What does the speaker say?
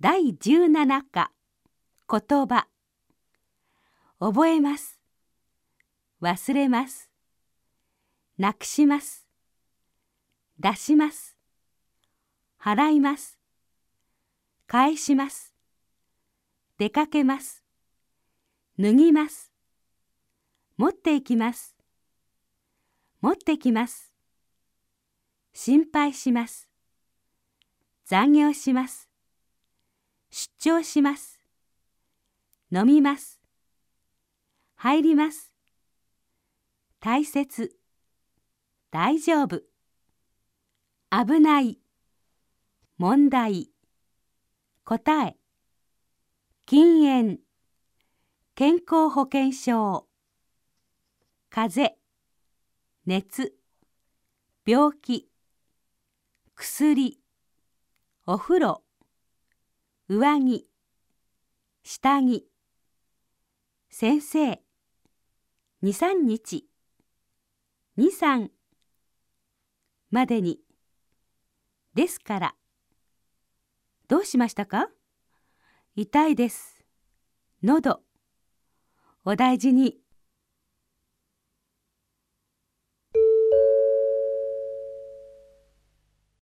第17課。言葉。覚えます。忘れます。なくします。出します。払います。返します。出かけます。脱ぎます。持っていきます。持ってきます。心配します。残業します。出張します。飲みます。入ります。大切。大丈夫。危ない。問題。答え。禁煙。健康保険証。風邪。熱。病気。薬。お風呂。上着下着先生23日23までに。ですからどうしましたか？痛いです。喉お大事に。